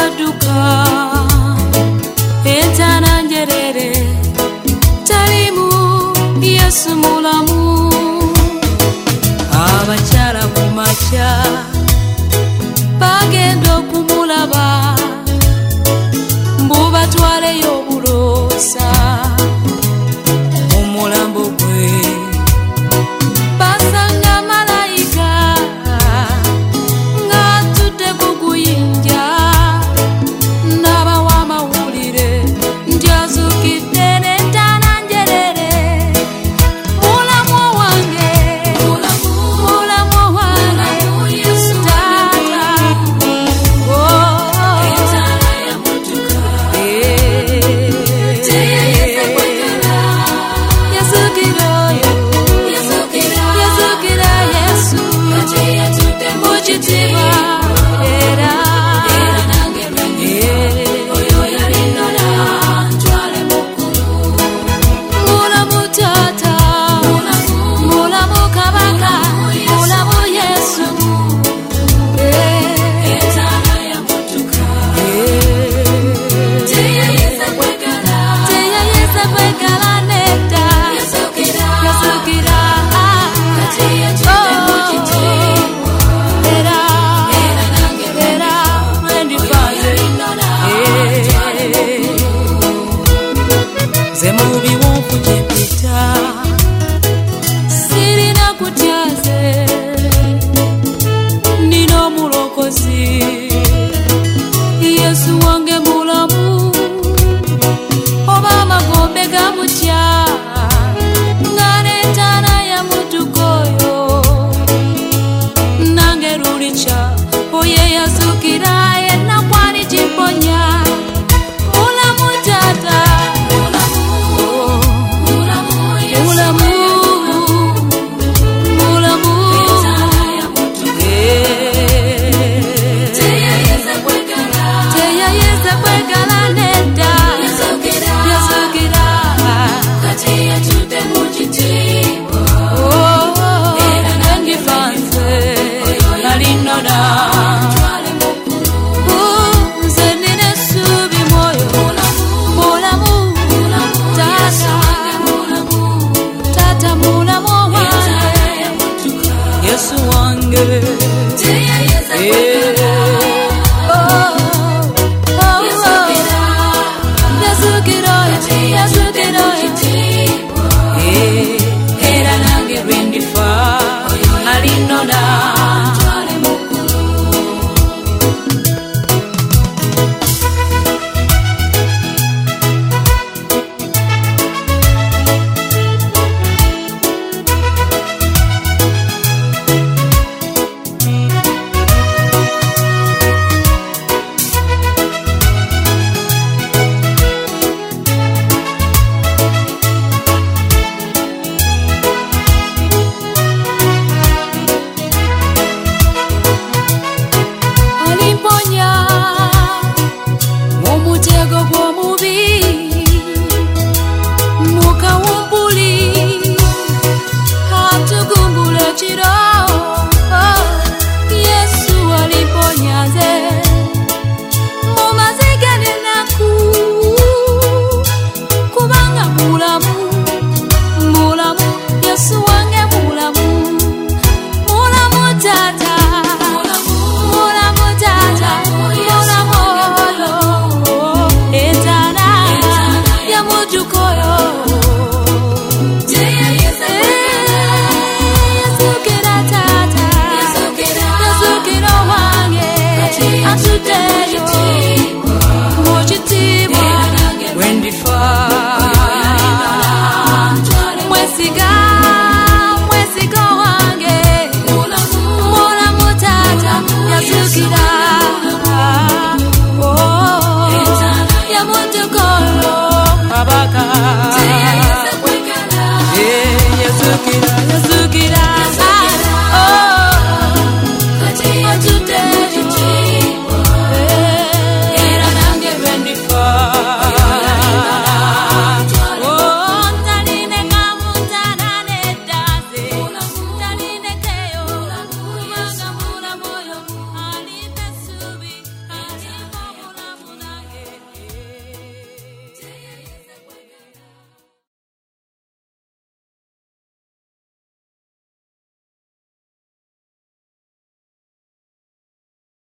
twadduka encana njerere talimu yesu mulamu. Abakyala ku makya bagenda okumulaba mbubatwaleyo obuloosa te diga.